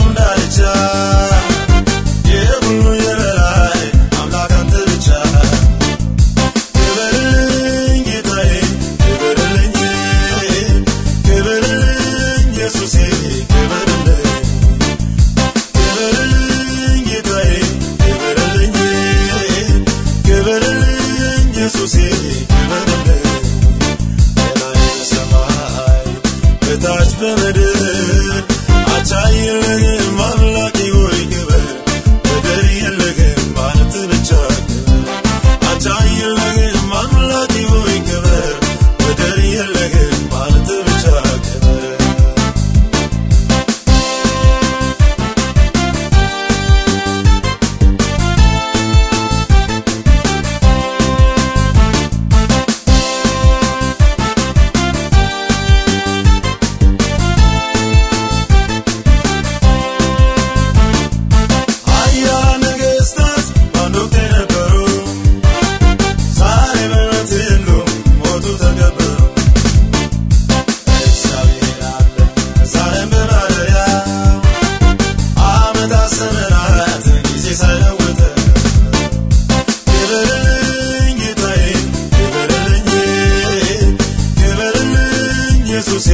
down. ስምራት ጊዜ ሳይለውጥ ይበልልኝ ጌታዬ ይበልልኝ ይበልልኝ ኢየሱሴ።